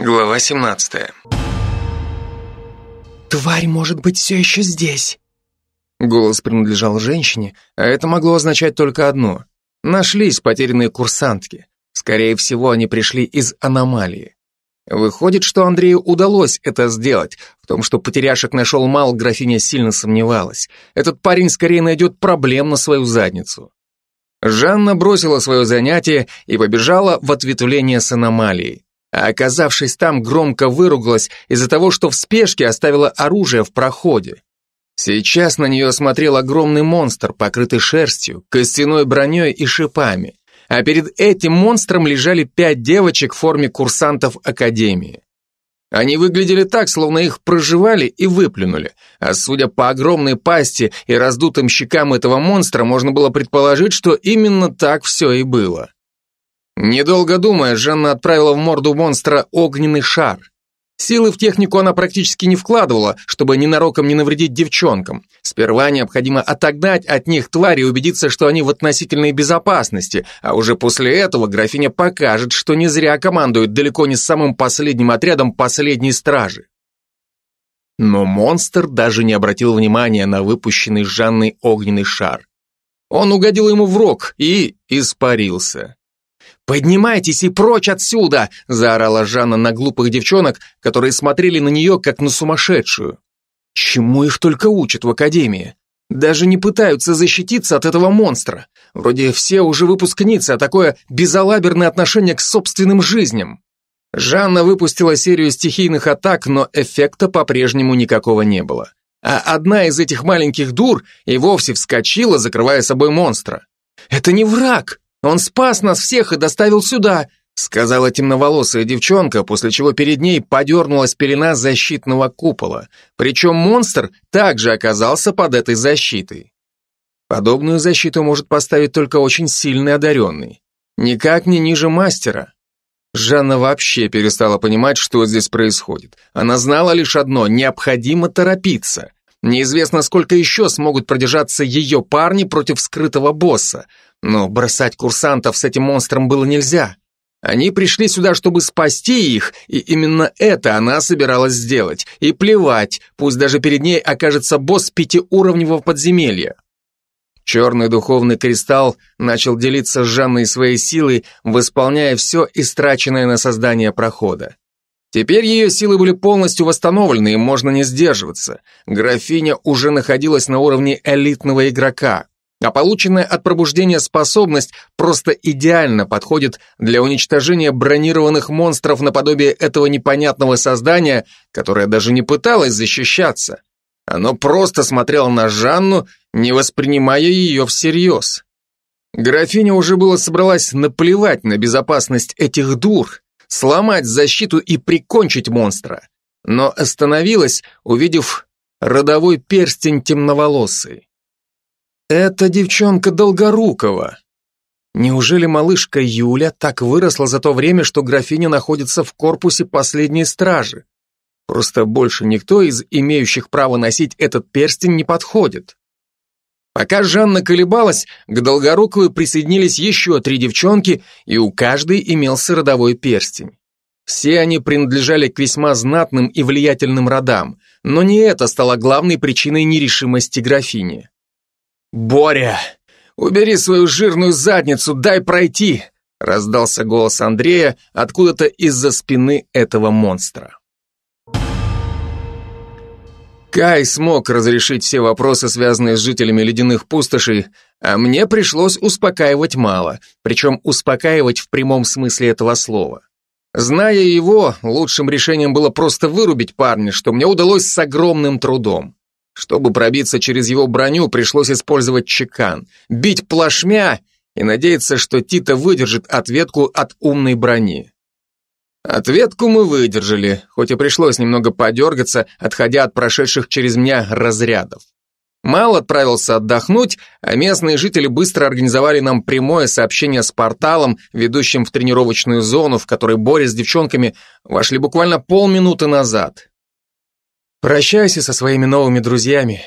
Глава 17 «Тварь может быть все еще здесь!» Голос принадлежал женщине, а это могло означать только одно. Нашлись потерянные курсантки. Скорее всего, они пришли из аномалии. Выходит, что Андрею удалось это сделать. В том, что потеряшек нашел мало, графиня сильно сомневалась. Этот парень скорее найдет проблем на свою задницу. Жанна бросила свое занятие и побежала в ответвление с аномалией а оказавшись там, громко выругалась из-за того, что в спешке оставила оружие в проходе. Сейчас на нее смотрел огромный монстр, покрытый шерстью, костяной броней и шипами, а перед этим монстром лежали пять девочек в форме курсантов Академии. Они выглядели так, словно их проживали и выплюнули, а судя по огромной пасти и раздутым щекам этого монстра, можно было предположить, что именно так все и было. Недолго думая, Жанна отправила в морду монстра огненный шар. Силы в технику она практически не вкладывала, чтобы ненароком не навредить девчонкам. Сперва необходимо отогнать от них твари и убедиться, что они в относительной безопасности, а уже после этого графиня покажет, что не зря командует далеко не самым последним отрядом последней стражи. Но монстр даже не обратил внимания на выпущенный Жанной огненный шар. Он угодил ему в рог и испарился. «Поднимайтесь и прочь отсюда!» – заорала Жанна на глупых девчонок, которые смотрели на нее, как на сумасшедшую. Чему их только учат в академии? Даже не пытаются защититься от этого монстра. Вроде все уже выпускницы, а такое безалаберное отношение к собственным жизням. Жанна выпустила серию стихийных атак, но эффекта по-прежнему никакого не было. А одна из этих маленьких дур и вовсе вскочила, закрывая собой монстра. «Это не враг!» Он спас нас всех и доставил сюда», сказала темноволосая девчонка, после чего перед ней подернулась пелена защитного купола. Причем монстр также оказался под этой защитой. Подобную защиту может поставить только очень сильный одаренный. Никак не ниже мастера. Жанна вообще перестала понимать, что здесь происходит. Она знала лишь одно – необходимо торопиться. Неизвестно, сколько еще смогут продержаться ее парни против скрытого босса. Но бросать курсантов с этим монстром было нельзя. Они пришли сюда, чтобы спасти их, и именно это она собиралась сделать. И плевать, пусть даже перед ней окажется босс пятиуровневого подземелья. Черный духовный кристалл начал делиться с Жанной своей силой, восполняя все истраченное на создание прохода. Теперь ее силы были полностью восстановлены, и можно не сдерживаться. Графиня уже находилась на уровне элитного игрока, а полученная от пробуждения способность просто идеально подходит для уничтожения бронированных монстров наподобие этого непонятного создания, которое даже не пыталось защищаться. Оно просто смотрело на Жанну, не воспринимая ее всерьез. Графиня уже было собралась наплевать на безопасность этих дур, сломать защиту и прикончить монстра, но остановилась, увидев родовой перстень темноволосый. Это девчонка Долгорукова. Неужели малышка Юля так выросла за то время, что графиня находится в корпусе последней стражи? Просто больше никто из имеющих право носить этот перстень не подходит. Пока Жанна колебалась, к Долгоруковой присоединились еще три девчонки, и у каждой имелся родовой перстень. Все они принадлежали к весьма знатным и влиятельным родам, но не это стало главной причиной нерешимости графини. «Боря, убери свою жирную задницу, дай пройти!» раздался голос Андрея откуда-то из-за спины этого монстра. Кай смог разрешить все вопросы, связанные с жителями ледяных пустошей, а мне пришлось успокаивать мало, причем успокаивать в прямом смысле этого слова. Зная его, лучшим решением было просто вырубить парня, что мне удалось с огромным трудом. Чтобы пробиться через его броню, пришлось использовать чекан, бить плашмя и надеяться, что Тита выдержит ответку от умной брони. Ответку мы выдержали, хоть и пришлось немного подергаться, отходя от прошедших через меня разрядов. Мал отправился отдохнуть, а местные жители быстро организовали нам прямое сообщение с порталом, ведущим в тренировочную зону, в которой Боря с девчонками вошли буквально полминуты назад. «Прощайся со своими новыми друзьями.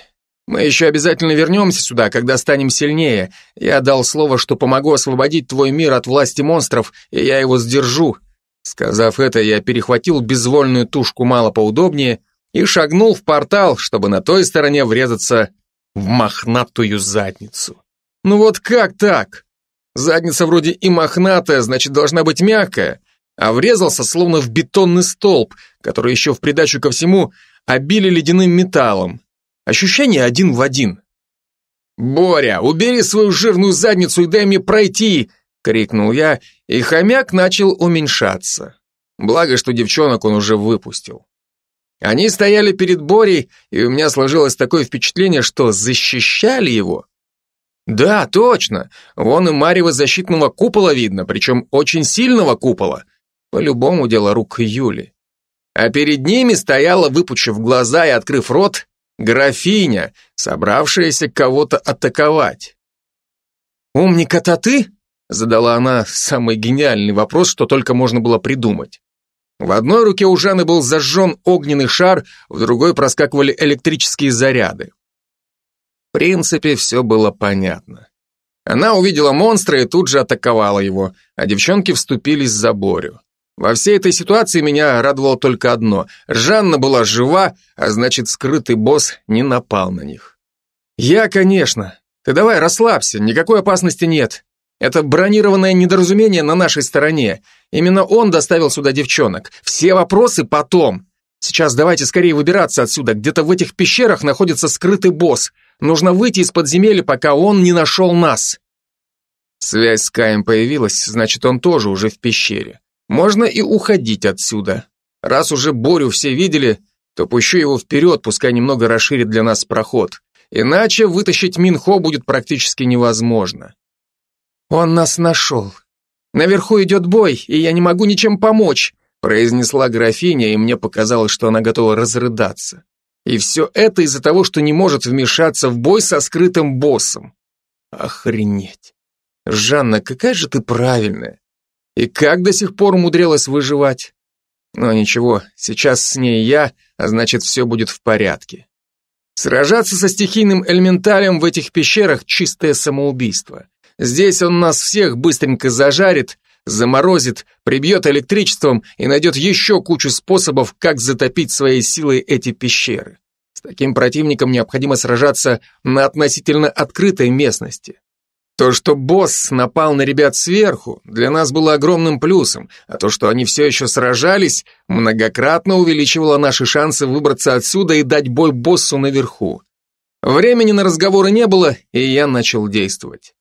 Мы еще обязательно вернемся сюда, когда станем сильнее. Я дал слово, что помогу освободить твой мир от власти монстров, и я его сдержу», Сказав это, я перехватил безвольную тушку мало поудобнее и шагнул в портал, чтобы на той стороне врезаться в мохнатую задницу. Ну вот как так? Задница вроде и мохнатая, значит, должна быть мягкая, а врезался словно в бетонный столб, который еще в придачу ко всему обили ледяным металлом. Ощущение один в один. «Боря, убери свою жирную задницу и дай мне пройти!» — крикнул я, и хомяк начал уменьшаться. Благо, что девчонок он уже выпустил. Они стояли перед Борей, и у меня сложилось такое впечатление, что защищали его. Да, точно, вон и марево защитного купола видно, причем очень сильного купола. По-любому дело рук Юли. А перед ними стояла, выпучив глаза и открыв рот, графиня, собравшаяся кого-то атаковать. «Умник, это ты?» Задала она самый гениальный вопрос, что только можно было придумать. В одной руке у Жанны был зажжен огненный шар, в другой проскакивали электрические заряды. В принципе, все было понятно. Она увидела монстра и тут же атаковала его, а девчонки вступились за Борю. Во всей этой ситуации меня радовало только одно. Жанна была жива, а значит, скрытый босс не напал на них. «Я, конечно. Ты давай расслабься, никакой опасности нет. Это бронированное недоразумение на нашей стороне. Именно он доставил сюда девчонок. Все вопросы потом. Сейчас давайте скорее выбираться отсюда. Где-то в этих пещерах находится скрытый босс. Нужно выйти из подземелья, пока он не нашел нас. Связь с Каем появилась, значит, он тоже уже в пещере. Можно и уходить отсюда. Раз уже Борю все видели, то пущу его вперед, пускай немного расширит для нас проход. Иначе вытащить Минхо будет практически невозможно. «Он нас нашел. Наверху идет бой, и я не могу ничем помочь», произнесла графиня, и мне показалось, что она готова разрыдаться. И все это из-за того, что не может вмешаться в бой со скрытым боссом. Охренеть. Жанна, какая же ты правильная. И как до сих пор умудрилась выживать? Но ничего, сейчас с ней я, а значит все будет в порядке. Сражаться со стихийным элементалем в этих пещерах – чистое самоубийство. Здесь он нас всех быстренько зажарит, заморозит, прибьет электричеством и найдет еще кучу способов, как затопить своей силой эти пещеры. С таким противником необходимо сражаться на относительно открытой местности. То, что босс напал на ребят сверху, для нас было огромным плюсом, а то, что они все еще сражались, многократно увеличивало наши шансы выбраться отсюда и дать бой боссу наверху. Времени на разговоры не было, и я начал действовать.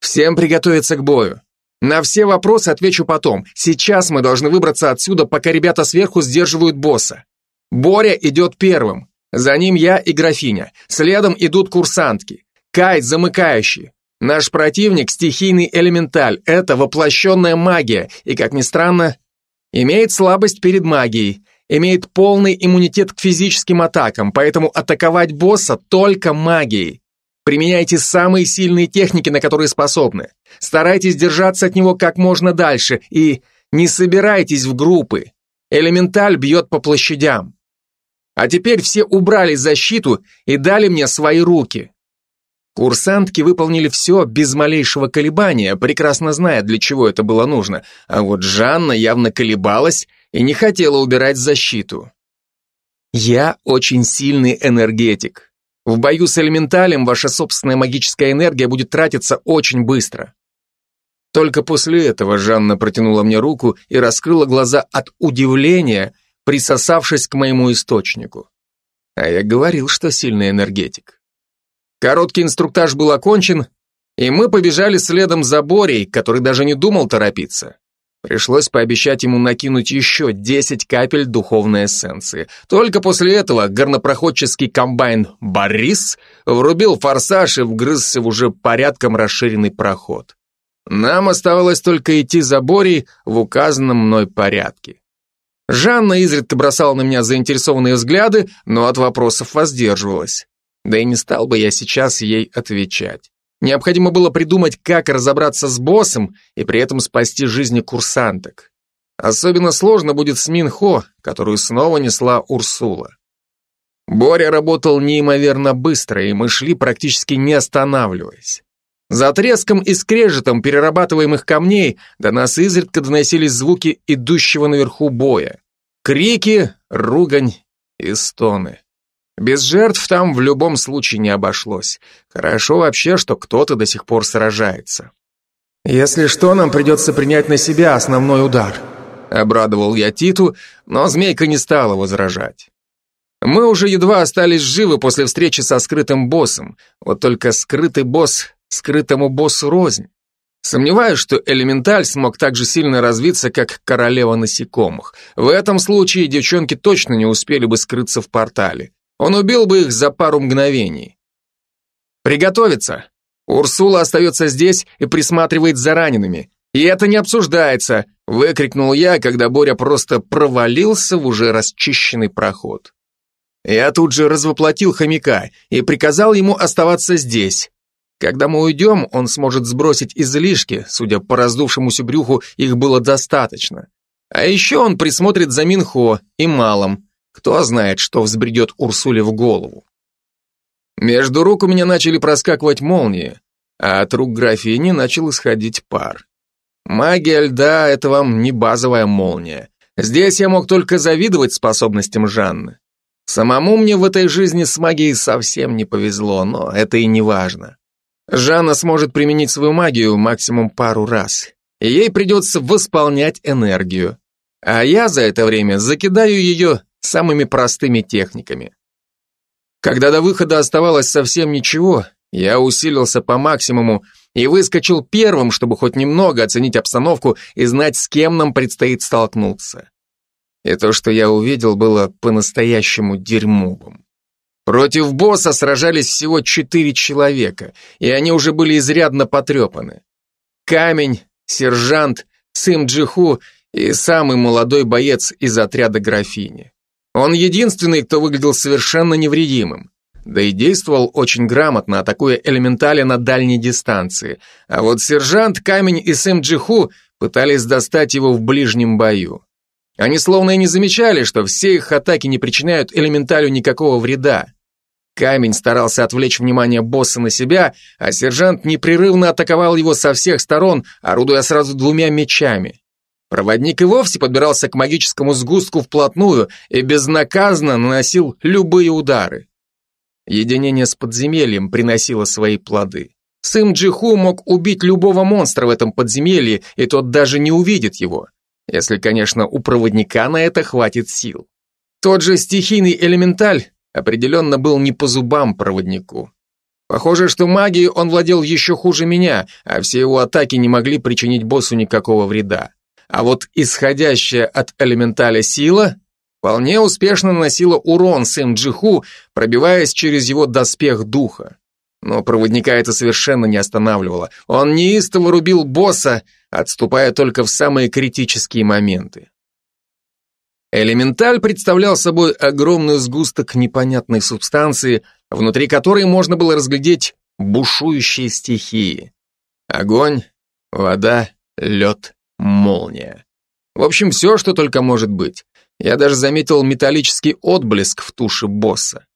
Всем приготовиться к бою. На все вопросы отвечу потом. Сейчас мы должны выбраться отсюда, пока ребята сверху сдерживают босса. Боря идет первым. За ним я и графиня. Следом идут курсантки. Кайт замыкающий. Наш противник – стихийный элементаль. Это воплощенная магия. И, как ни странно, имеет слабость перед магией. Имеет полный иммунитет к физическим атакам, поэтому атаковать босса только магией. Применяйте самые сильные техники, на которые способны. Старайтесь держаться от него как можно дальше и не собирайтесь в группы. Элементаль бьет по площадям. А теперь все убрали защиту и дали мне свои руки. Курсантки выполнили все без малейшего колебания, прекрасно зная, для чего это было нужно, а вот Жанна явно колебалась и не хотела убирать защиту. Я очень сильный энергетик. В бою с элементалем ваша собственная магическая энергия будет тратиться очень быстро. Только после этого Жанна протянула мне руку и раскрыла глаза от удивления, присосавшись к моему источнику. А я говорил, что сильный энергетик. Короткий инструктаж был окончен, и мы побежали следом за Борей, который даже не думал торопиться. Пришлось пообещать ему накинуть еще 10 капель духовной эссенции. Только после этого горнопроходческий комбайн «Борис» врубил форсаж и вгрызся в уже порядком расширенный проход. Нам оставалось только идти за Борей в указанном мной порядке. Жанна изредка бросала на меня заинтересованные взгляды, но от вопросов воздерживалась. Да и не стал бы я сейчас ей отвечать. Необходимо было придумать, как разобраться с боссом и при этом спасти жизни курсанток. Особенно сложно будет с Минхо, которую снова несла Урсула. Боря работал неимоверно быстро, и мы шли практически не останавливаясь. За треском и скрежетом перерабатываемых камней до нас изредка доносились звуки идущего наверху боя. Крики, ругань и стоны. Без жертв там в любом случае не обошлось. Хорошо вообще, что кто-то до сих пор сражается. «Если что, нам придется принять на себя основной удар», — обрадовал я Титу, но змейка не стала возражать. Мы уже едва остались живы после встречи со скрытым боссом, вот только скрытый босс скрытому боссу рознь. Сомневаюсь, что элементаль смог так же сильно развиться, как королева насекомых. В этом случае девчонки точно не успели бы скрыться в портале. Он убил бы их за пару мгновений. Приготовиться. Урсула остается здесь и присматривает за ранеными. И это не обсуждается, выкрикнул я, когда Боря просто провалился в уже расчищенный проход. Я тут же развоплотил хомяка и приказал ему оставаться здесь. Когда мы уйдем, он сможет сбросить излишки, судя по раздувшемуся брюху, их было достаточно. А еще он присмотрит за Минхо и Малом. Кто знает, что взбредет Урсуле в голову. Между рук у меня начали проскакивать молнии, а от рук графини начал исходить пар. Магия льда — это вам не базовая молния. Здесь я мог только завидовать способностям Жанны. Самому мне в этой жизни с магией совсем не повезло, но это и не важно. Жанна сможет применить свою магию максимум пару раз, и ей придется восполнять энергию. А я за это время закидаю ее самыми простыми техниками. Когда до выхода оставалось совсем ничего, я усилился по максимуму и выскочил первым, чтобы хоть немного оценить обстановку и знать, с кем нам предстоит столкнуться. И то, что я увидел, было по-настоящему дерьмовым. Против босса сражались всего четыре человека, и они уже были изрядно потрепаны. Камень, сержант, Сым Джиху и самый молодой боец из отряда графини. Он единственный, кто выглядел совершенно невредимым. Да и действовал очень грамотно, атакуя элементали на дальней дистанции. А вот сержант, камень и Сэм Джиху пытались достать его в ближнем бою. Они словно и не замечали, что все их атаки не причиняют элементалю никакого вреда. Камень старался отвлечь внимание босса на себя, а сержант непрерывно атаковал его со всех сторон, орудуя сразу двумя мечами. Проводник и вовсе подбирался к магическому сгустку вплотную и безнаказанно наносил любые удары. Единение с подземельем приносило свои плоды. Сын Джиху мог убить любого монстра в этом подземелье, и тот даже не увидит его. Если, конечно, у проводника на это хватит сил. Тот же стихийный элементаль определенно был не по зубам проводнику. Похоже, что магией он владел еще хуже меня, а все его атаки не могли причинить боссу никакого вреда. А вот исходящая от элементаля сила вполне успешно наносила урон Сэм Джиху, пробиваясь через его доспех духа. Но проводника это совершенно не останавливало. Он неистово рубил босса, отступая только в самые критические моменты. Элементаль представлял собой огромный сгусток непонятной субстанции, внутри которой можно было разглядеть бушующие стихии. Огонь, вода, лед, молния. В общем, все, что только может быть. Я даже заметил металлический отблеск в туше босса.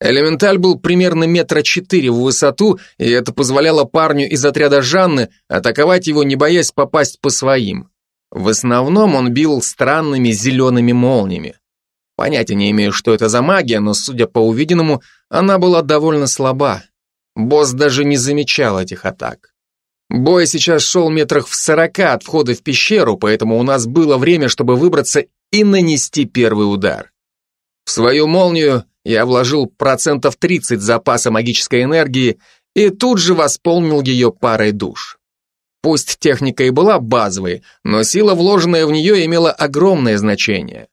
Элементаль был примерно метра четыре в высоту, и это позволяло парню из отряда Жанны атаковать его, не боясь попасть по своим. В основном он бил странными зелеными молниями. Понятия не имею, что это за магия, но, судя по увиденному, она была довольно слаба. Босс даже не замечал этих атак. Бой сейчас шел метрах в сорока от входа в пещеру, поэтому у нас было время, чтобы выбраться и нанести первый удар. В свою молнию я вложил процентов 30 запаса магической энергии и тут же восполнил ее парой душ. Пусть техника и была базовой, но сила, вложенная в нее, имела огромное значение.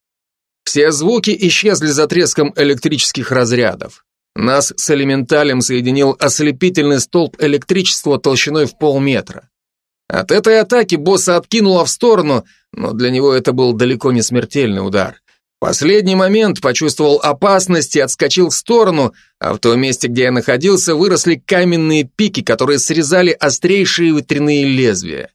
Все звуки исчезли за треском электрических разрядов. Нас с элементалем соединил ослепительный столб электричества толщиной в полметра. От этой атаки босса откинуло в сторону, но для него это был далеко не смертельный удар последний момент почувствовал опасность и отскочил в сторону, а в том месте, где я находился, выросли каменные пики, которые срезали острейшие ветряные лезвия.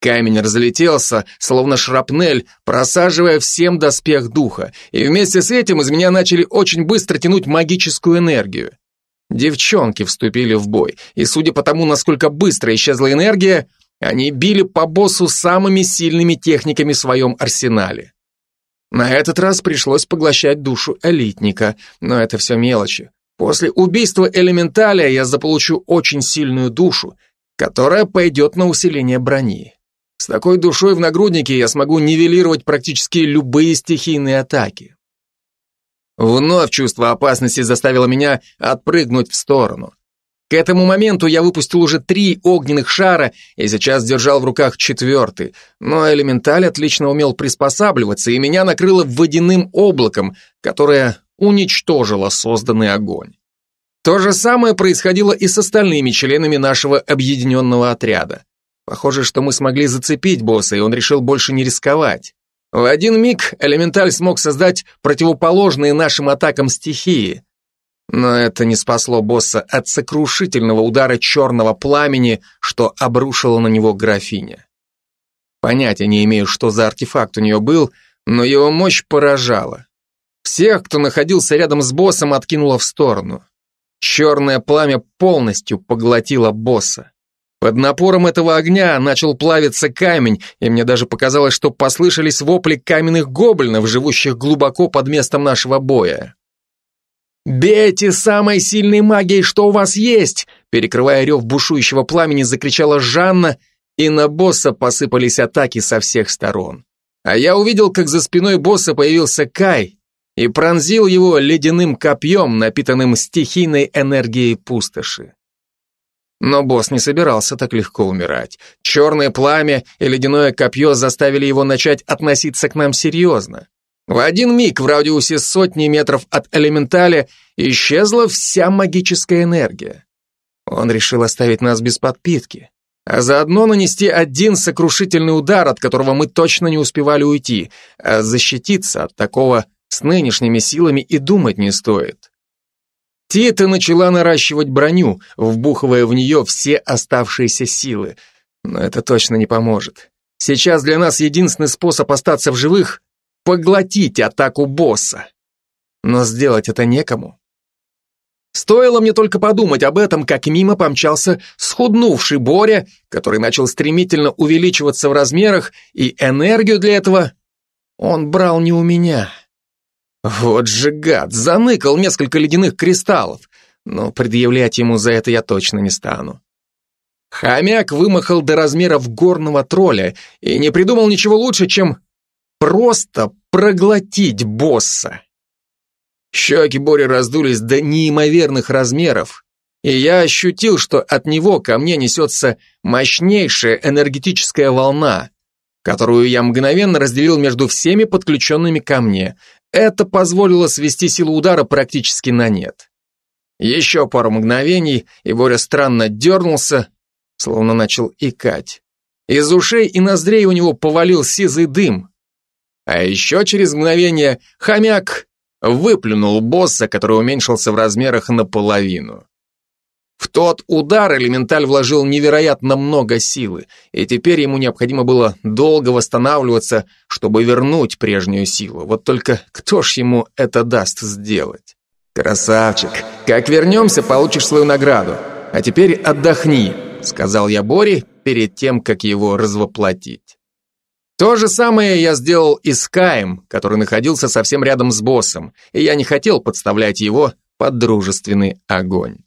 Камень разлетелся, словно шрапнель, просаживая всем доспех духа, и вместе с этим из меня начали очень быстро тянуть магическую энергию. Девчонки вступили в бой, и судя по тому, насколько быстро исчезла энергия, они били по боссу самыми сильными техниками в своем арсенале. На этот раз пришлось поглощать душу элитника, но это все мелочи. После убийства элементаля я заполучу очень сильную душу, которая пойдет на усиление брони. С такой душой в нагруднике я смогу нивелировать практически любые стихийные атаки. Вновь чувство опасности заставило меня отпрыгнуть в сторону. К этому моменту я выпустил уже три огненных шара и сейчас держал в руках четвертый, но элементаль отлично умел приспосабливаться, и меня накрыло водяным облаком, которое уничтожило созданный огонь. То же самое происходило и с остальными членами нашего объединенного отряда. Похоже, что мы смогли зацепить босса, и он решил больше не рисковать. В один миг элементаль смог создать противоположные нашим атакам стихии. Но это не спасло босса от сокрушительного удара черного пламени, что обрушило на него графиня. Понятия не имею, что за артефакт у нее был, но его мощь поражала. Всех, кто находился рядом с боссом, откинуло в сторону. Черное пламя полностью поглотило босса. Под напором этого огня начал плавиться камень, и мне даже показалось, что послышались вопли каменных гоблинов, живущих глубоко под местом нашего боя. «Бейте самой сильной магией, что у вас есть!» Перекрывая рев бушующего пламени, закричала Жанна, и на босса посыпались атаки со всех сторон. А я увидел, как за спиной босса появился Кай и пронзил его ледяным копьем, напитанным стихийной энергией пустоши. Но босс не собирался так легко умирать. Черное пламя и ледяное копье заставили его начать относиться к нам серьезно. В один миг в радиусе сотни метров от элементаля исчезла вся магическая энергия. Он решил оставить нас без подпитки, а заодно нанести один сокрушительный удар, от которого мы точно не успевали уйти, а защититься от такого с нынешними силами и думать не стоит. Тита начала наращивать броню, вбухивая в нее все оставшиеся силы. Но это точно не поможет. Сейчас для нас единственный способ остаться в живых — поглотить атаку босса. Но сделать это некому. Стоило мне только подумать об этом, как мимо помчался схуднувший Боря, который начал стремительно увеличиваться в размерах, и энергию для этого он брал не у меня. Вот же гад, заныкал несколько ледяных кристаллов, но предъявлять ему за это я точно не стану. Хомяк вымахал до размеров горного тролля и не придумал ничего лучше, чем просто проглотить босса. Щеки Бори раздулись до неимоверных размеров, и я ощутил, что от него ко мне несется мощнейшая энергетическая волна, которую я мгновенно разделил между всеми подключенными ко мне, это позволило свести силу удара практически на нет. Еще пару мгновений, и Боря странно дернулся, словно начал икать. Из ушей и ноздрей у него повалил сизый дым. А еще через мгновение хомяк выплюнул босса, который уменьшился в размерах наполовину. В тот удар элементаль вложил невероятно много силы, и теперь ему необходимо было долго восстанавливаться, чтобы вернуть прежнюю силу. Вот только кто ж ему это даст сделать? «Красавчик! Как вернемся, получишь свою награду. А теперь отдохни», — сказал я Боре перед тем, как его развоплотить. То же самое я сделал и с Каем, который находился совсем рядом с боссом, и я не хотел подставлять его под дружественный огонь.